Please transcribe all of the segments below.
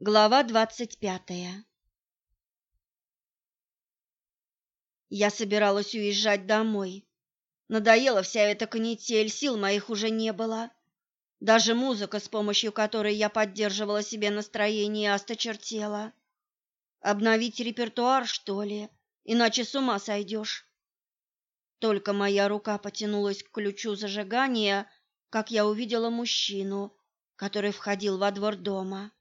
Глава двадцать пятая Я собиралась уезжать домой. Надоела вся эта канитель, сил моих уже не было. Даже музыка, с помощью которой я поддерживала себе настроение, осточертела. Обновить репертуар, что ли? Иначе с ума сойдешь. Только моя рука потянулась к ключу зажигания, как я увидела мужчину, который входил во двор дома.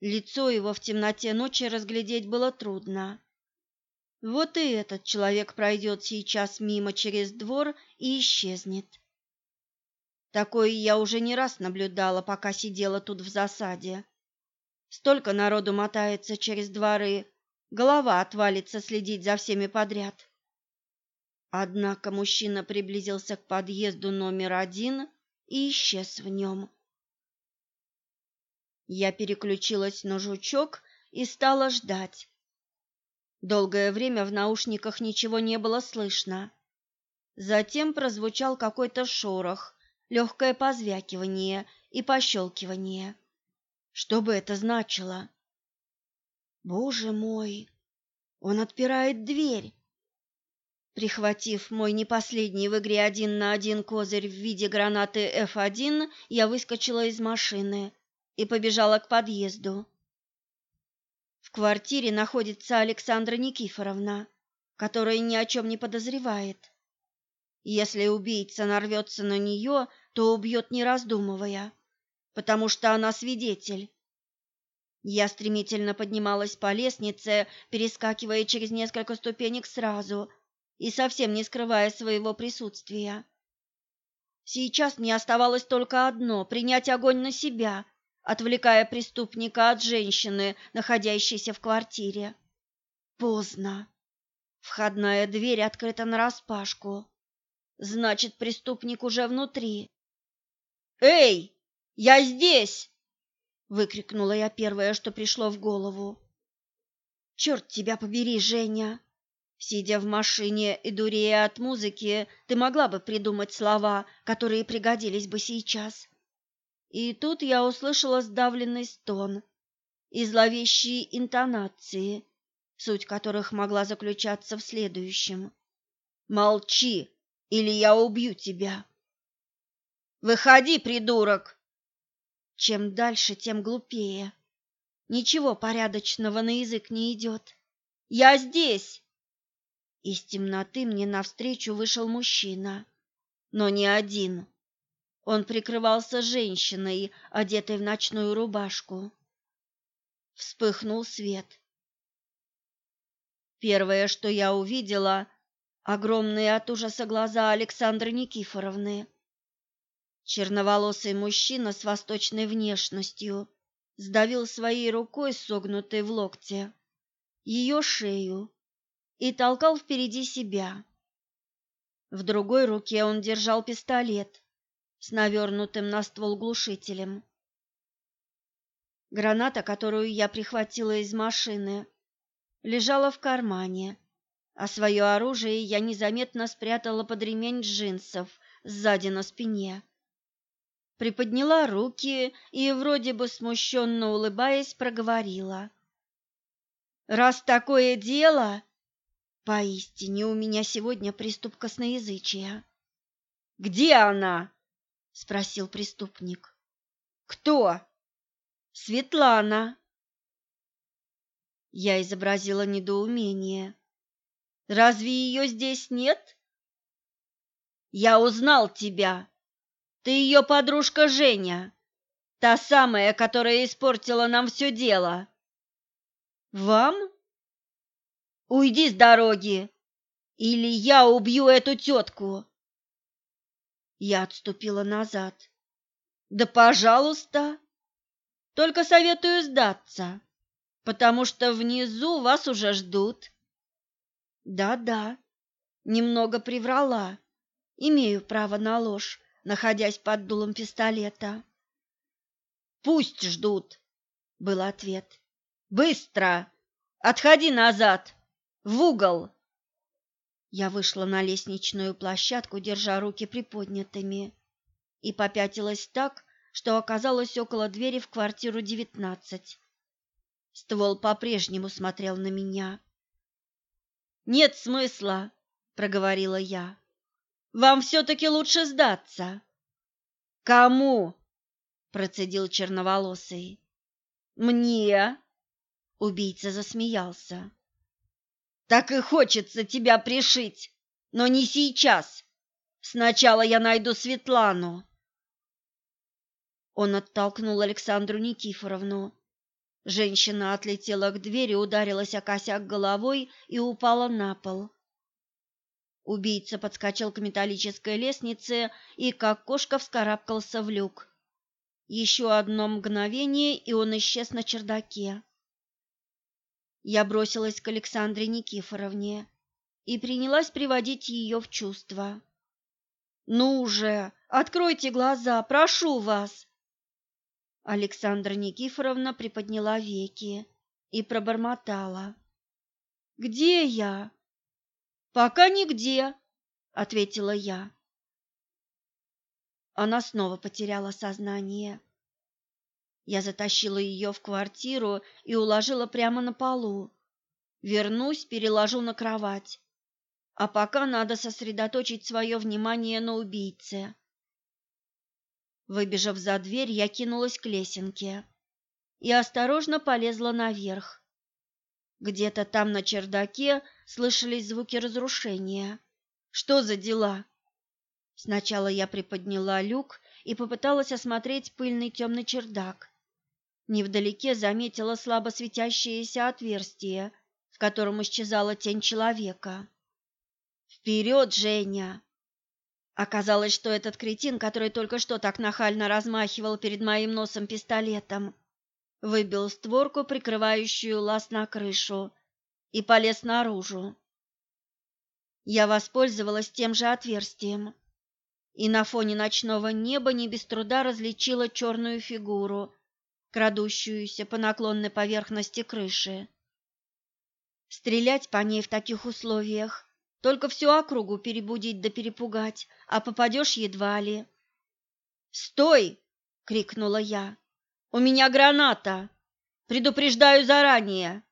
Лицо его в темноте ночи разглядеть было трудно. Вот и этот человек пройдет сейчас мимо через двор и исчезнет. Такое я уже не раз наблюдала, пока сидела тут в засаде. Столько народу мотается через дворы, голова отвалится следить за всеми подряд. Однако мужчина приблизился к подъезду номер один и исчез в нем. Я переключилась на жучок и стала ждать. Долгое время в наушниках ничего не было слышно. Затем прозвучал какой-то шорох, легкое позвякивание и пощелкивание. Что бы это значило? Боже мой! Он отпирает дверь. Прихватив мой не последний в игре один на один козырь в виде гранаты F1, я выскочила из машины и побежала к подъезду. В квартире находится Александра Никифоровна, которая ни о чем не подозревает. Если убийца нарвется на нее, то убьет не раздумывая, потому что она свидетель. Я стремительно поднималась по лестнице, перескакивая через несколько ступенек сразу – и совсем не скрывая своего присутствия. Сейчас мне оставалось только одно — принять огонь на себя, отвлекая преступника от женщины, находящейся в квартире. Поздно. Входная дверь открыта нараспашку. Значит, преступник уже внутри. «Эй, я здесь!» — выкрикнула я первое, что пришло в голову. «Черт тебя побери, Женя!» Сидя в машине и дурея от музыки, ты могла бы придумать слова, которые пригодились бы сейчас. И тут я услышала сдавленный стон и зловещие интонации, суть которых могла заключаться в следующем. «Молчи, или я убью тебя!» «Выходи, придурок!» Чем дальше, тем глупее. Ничего порядочного на язык не идет. «Я здесь!» Из темноты мне навстречу вышел мужчина, но не один. Он прикрывался женщиной, одетой в ночную рубашку. Вспыхнул свет. Первое, что я увидела, огромные от ужаса глаза Александры Никифоровны. Черноволосый мужчина с восточной внешностью сдавил своей рукой, согнутой в локте, ее шею и толкал впереди себя. В другой руке он держал пистолет с навернутым на ствол глушителем. Граната, которую я прихватила из машины, лежала в кармане, а свое оружие я незаметно спрятала под ремень джинсов сзади на спине. Приподняла руки и, вроде бы смущенно улыбаясь, проговорила. «Раз такое дело, Поистине у меня сегодня приступ косноязычия. Где она? Спросил преступник. Кто? Светлана. Я изобразила недоумение. Разве ее здесь нет? Я узнал тебя. Ты ее подружка Женя, та самая, которая испортила нам все дело. Вам? Уйди с дороги, или я убью эту тетку!» Я отступила назад. «Да, пожалуйста! Только советую сдаться, потому что внизу вас уже ждут». «Да-да, немного приврала. Имею право на ложь, находясь под дулом пистолета». «Пусть ждут», — был ответ. «Быстро! Отходи назад!» В угол!» Я вышла на лестничную площадку, держа руки приподнятыми, и попятилась так, что оказалась около двери в квартиру девятнадцать. Ствол по-прежнему смотрел на меня. «Нет смысла», — проговорила я. «Вам все-таки лучше сдаться». «Кому?» — процедил черноволосый. «Мне?» — убийца засмеялся. «Так и хочется тебя пришить, но не сейчас. Сначала я найду Светлану». Он оттолкнул Александру Никифоровну. Женщина отлетела к двери, ударилась о косяк головой и упала на пол. Убийца подскочил к металлической лестнице и, как кошка, вскарабкался в люк. Еще одно мгновение, и он исчез на чердаке. Я бросилась к Александре Никифоровне и принялась приводить ее в чувство. «Ну уже, откройте глаза, прошу вас!» Александра Никифоровна приподняла веки и пробормотала. «Где я?» «Пока нигде», — ответила я. Она снова потеряла сознание. Я затащила ее в квартиру и уложила прямо на полу. Вернусь, переложу на кровать. А пока надо сосредоточить свое внимание на убийце. Выбежав за дверь, я кинулась к лесенке и осторожно полезла наверх. Где-то там на чердаке слышались звуки разрушения. Что за дела? Сначала я приподняла люк и попыталась осмотреть пыльный темный чердак. Невдалеке заметила слабо светящееся отверстие, в котором исчезала тень человека. «Вперед, Женя!» Оказалось, что этот кретин, который только что так нахально размахивал перед моим носом пистолетом, выбил створку, прикрывающую лаз на крышу, и полез наружу. Я воспользовалась тем же отверстием, и на фоне ночного неба не без труда различила черную фигуру, крадущуюся по наклонной поверхности крыши. Стрелять по ней в таких условиях только всю округу перебудить да перепугать, а попадешь едва ли. «Стой!» — крикнула я. «У меня граната! Предупреждаю заранее!»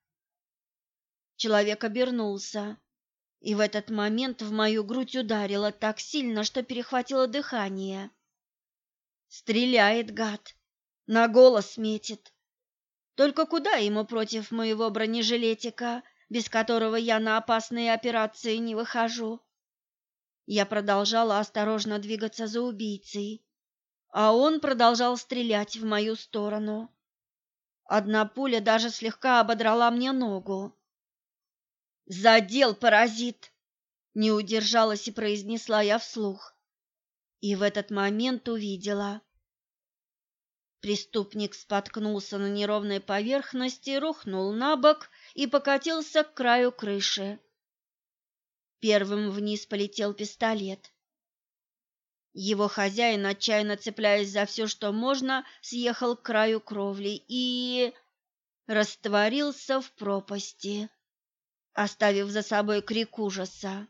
Человек обернулся, и в этот момент в мою грудь ударило так сильно, что перехватило дыхание. Стреляет гад, на голос метит. Только куда ему против моего бронежилетика, без которого я на опасные операции не выхожу. Я продолжала осторожно двигаться за убийцей, а он продолжал стрелять в мою сторону. Одна пуля даже слегка ободрала мне ногу. «Задел, паразит!» — не удержалась и произнесла я вслух. И в этот момент увидела. Преступник споткнулся на неровной поверхности, рухнул на бок и покатился к краю крыши. Первым вниз полетел пистолет. Его хозяин, отчаянно цепляясь за все, что можно, съехал к краю кровли и растворился в пропасти, оставив за собой крик ужаса.